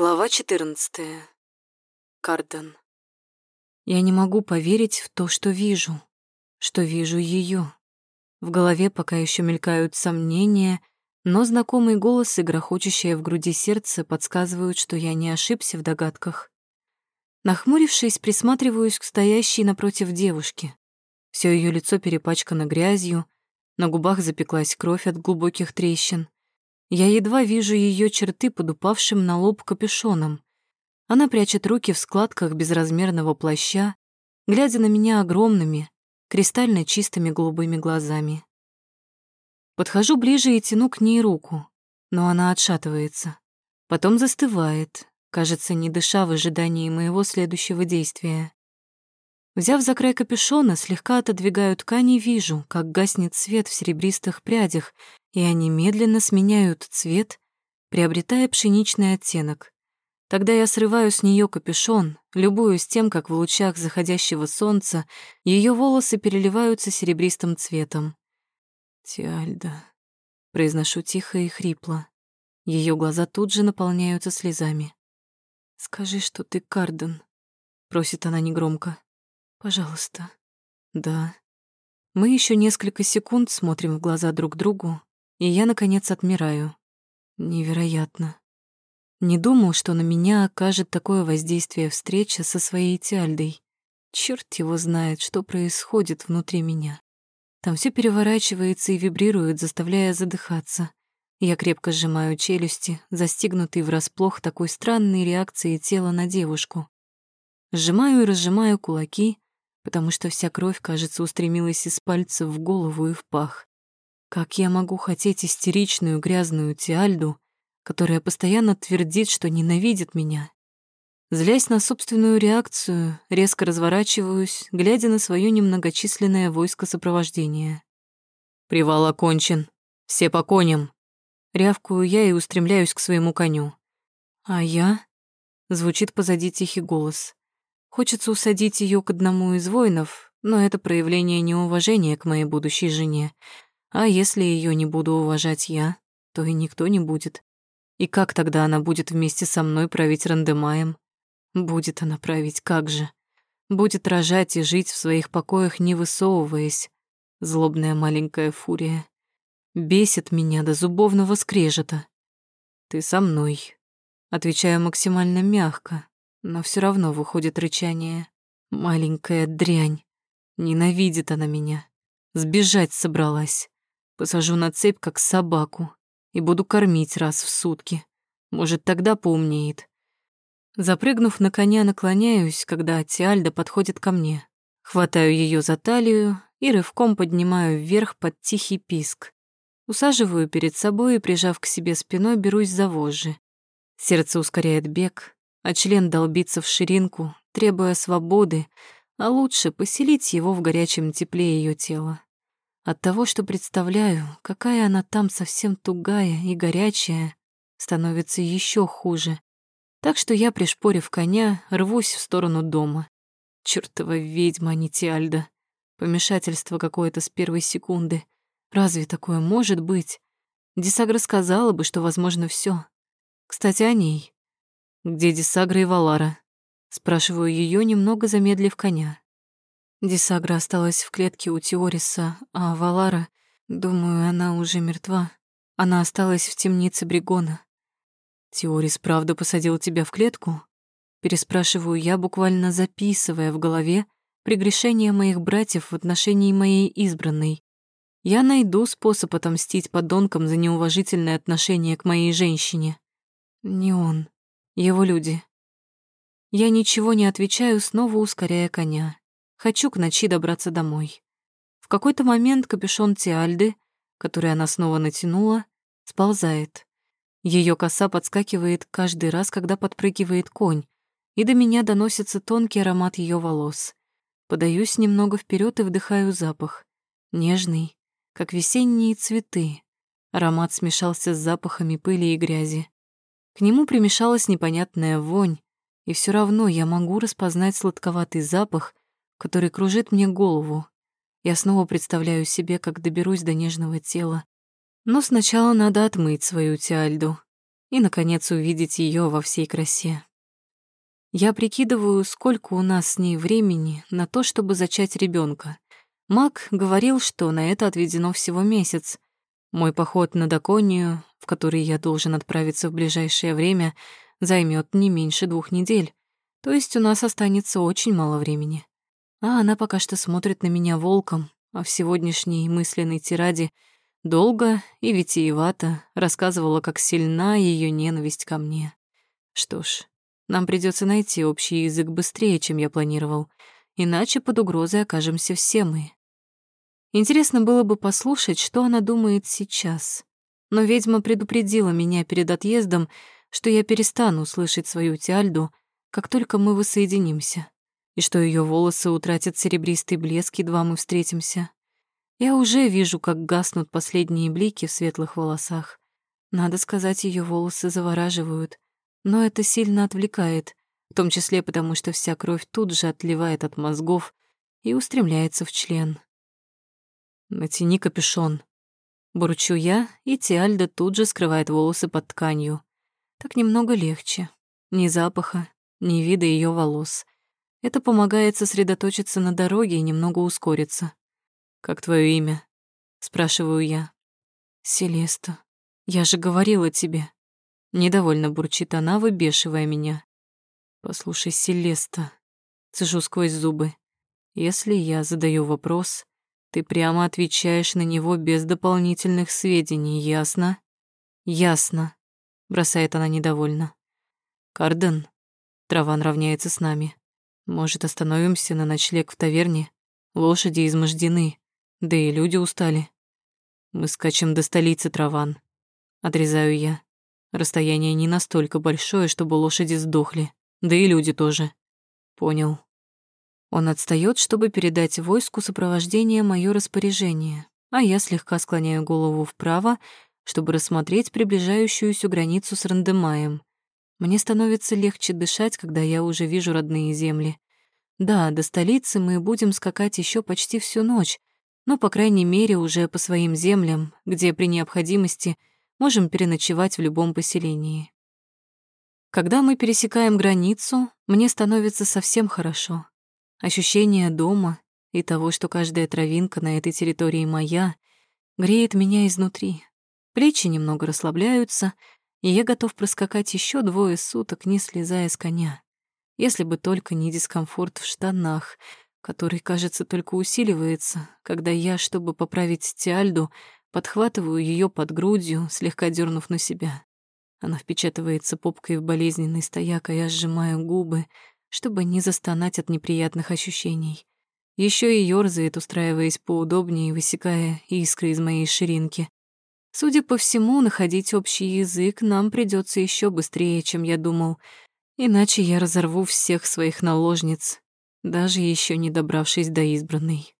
Глава 14. Карден. Я не могу поверить в то, что вижу, что вижу ее. В голове пока еще мелькают сомнения, но знакомый голос и грохочущее в груди сердце подсказывают, что я не ошибся в догадках. Нахмурившись, присматриваюсь к стоящей напротив девушке. Все ее лицо перепачкано грязью, на губах запеклась кровь от глубоких трещин. Я едва вижу ее черты под упавшим на лоб капюшоном. Она прячет руки в складках безразмерного плаща, глядя на меня огромными, кристально чистыми голубыми глазами. Подхожу ближе и тяну к ней руку, но она отшатывается. Потом застывает, кажется, не дыша в ожидании моего следующего действия. Взяв за край капюшона, слегка отодвигаю ткань и вижу, как гаснет свет в серебристых прядях, и они медленно сменяют цвет, приобретая пшеничный оттенок. Тогда я срываю с нее капюшон, любуюсь тем, как в лучах заходящего солнца ее волосы переливаются серебристым цветом. «Тиальда», — произношу тихо и хрипло. Ее глаза тут же наполняются слезами. «Скажи, что ты Карден», — просит она негромко. Пожалуйста. Да. Мы еще несколько секунд смотрим в глаза друг другу, и я, наконец, отмираю. Невероятно. Не думал, что на меня окажет такое воздействие встреча со своей Тиальдой. Черт его знает, что происходит внутри меня. Там все переворачивается и вибрирует, заставляя задыхаться. Я крепко сжимаю челюсти, застигнутый врасплох такой странной реакции тела на девушку. Сжимаю и разжимаю кулаки, потому что вся кровь, кажется, устремилась из пальцев в голову и в пах. Как я могу хотеть истеричную грязную Тиальду, которая постоянно твердит, что ненавидит меня? Злясь на собственную реакцию, резко разворачиваюсь, глядя на свое немногочисленное войско сопровождения. «Привал окончен. Все по коням!» Рявкую я и устремляюсь к своему коню. «А я?» — звучит позади тихий голос. Хочется усадить ее к одному из воинов, но это проявление неуважения к моей будущей жене. А если ее не буду уважать я, то и никто не будет. И как тогда она будет вместе со мной править Рандемаем? Будет она править, как же? Будет рожать и жить в своих покоях, не высовываясь. Злобная маленькая фурия. Бесит меня до зубовного скрежета. «Ты со мной», — отвечаю максимально мягко, но все равно выходит рычание. Маленькая дрянь. Ненавидит она меня. Сбежать собралась. Посажу на цепь, как собаку, и буду кормить раз в сутки. Может, тогда поумнеет. Запрыгнув на коня, наклоняюсь, когда Тиальда подходит ко мне. Хватаю ее за талию и рывком поднимаю вверх под тихий писк. Усаживаю перед собой и, прижав к себе спиной, берусь за вожжи. Сердце ускоряет бег, а член долбится в ширинку, требуя свободы, а лучше поселить его в горячем тепле ее тела. От того, что представляю, какая она там совсем тугая и горячая, становится еще хуже. Так что я, пришпорив коня, рвусь в сторону дома. Чёртова ведьма, а не Тиальда. Помешательство какое-то с первой секунды. Разве такое может быть? Дисагра сказала бы, что возможно все. Кстати, о ней. «Где Дисагра и Валара?» Спрашиваю ее, немного замедлив коня. Дисагра осталась в клетке у Теориса, а Валара, думаю, она уже мертва. Она осталась в темнице Бригона. «Теорис правда посадил тебя в клетку?» Переспрашиваю я, буквально записывая в голове прегрешения моих братьев в отношении моей избранной. Я найду способ отомстить подонкам за неуважительное отношение к моей женщине. Не он. Его люди. Я ничего не отвечаю, снова ускоряя коня. Хочу к ночи добраться домой. В какой-то момент капюшон Тиальды, который она снова натянула, сползает. Ее коса подскакивает каждый раз, когда подпрыгивает конь, и до меня доносится тонкий аромат ее волос. Подаюсь немного вперед и вдыхаю запах. Нежный, как весенние цветы. Аромат смешался с запахами пыли и грязи. К нему примешалась непонятная вонь, и все равно я могу распознать сладковатый запах, который кружит мне голову. Я снова представляю себе, как доберусь до нежного тела. Но сначала надо отмыть свою тиальду. и, наконец, увидеть ее во всей красе. Я прикидываю, сколько у нас с ней времени на то, чтобы зачать ребенка. Мак говорил, что на это отведено всего месяц. Мой поход на Даконию, в который я должен отправиться в ближайшее время, займет не меньше двух недель. То есть у нас останется очень мало времени. А она пока что смотрит на меня волком, а в сегодняшней мысленной тираде долго и витиевато рассказывала, как сильна ее ненависть ко мне. Что ж, нам придется найти общий язык быстрее, чем я планировал, иначе под угрозой окажемся все мы. Интересно было бы послушать, что она думает сейчас. Но ведьма предупредила меня перед отъездом, что я перестану слышать свою Тиальду, как только мы воссоединимся и что ее волосы утратят серебристый блеск, едва мы встретимся. Я уже вижу, как гаснут последние блики в светлых волосах. Надо сказать, ее волосы завораживают, но это сильно отвлекает, в том числе потому, что вся кровь тут же отливает от мозгов и устремляется в член. «Натяни капюшон», — бурчу я, и Тиальда тут же скрывает волосы под тканью. Так немного легче. Ни запаха, ни вида ее волос. Это помогает сосредоточиться на дороге и немного ускориться. «Как твое имя?» — спрашиваю я. «Селеста, я же говорила тебе». Недовольно бурчит она, выбешивая меня. «Послушай, Селеста», — цежу сквозь зубы. «Если я задаю вопрос, ты прямо отвечаешь на него без дополнительных сведений, ясно?» «Ясно», — бросает она недовольно. «Карден, Траван равняется с нами. Может, остановимся на ночлег в таверне? Лошади измождены, да и люди устали. Мы скачем до столицы Траван. Отрезаю я. Расстояние не настолько большое, чтобы лошади сдохли, да и люди тоже. Понял. Он отстаёт, чтобы передать войску сопровождение моё распоряжение, а я слегка склоняю голову вправо, чтобы рассмотреть приближающуюся границу с Рандемаем. Мне становится легче дышать, когда я уже вижу родные земли. Да, до столицы мы будем скакать еще почти всю ночь, но, по крайней мере, уже по своим землям, где при необходимости можем переночевать в любом поселении. Когда мы пересекаем границу, мне становится совсем хорошо. Ощущение дома и того, что каждая травинка на этой территории моя, греет меня изнутри. Плечи немного расслабляются, и я готов проскакать еще двое суток, не слезая с коня. Если бы только не дискомфорт в штанах, который, кажется, только усиливается, когда я, чтобы поправить Тиальду, подхватываю ее под грудью, слегка дернув на себя. Она впечатывается попкой в болезненный стояк, а я сжимаю губы, чтобы не застонать от неприятных ощущений. Еще и ёрзает, устраиваясь поудобнее, высекая искры из моей ширинки. Судя по всему, находить общий язык нам придется еще быстрее, чем я думал, иначе я разорву всех своих наложниц, даже еще не добравшись до избранной.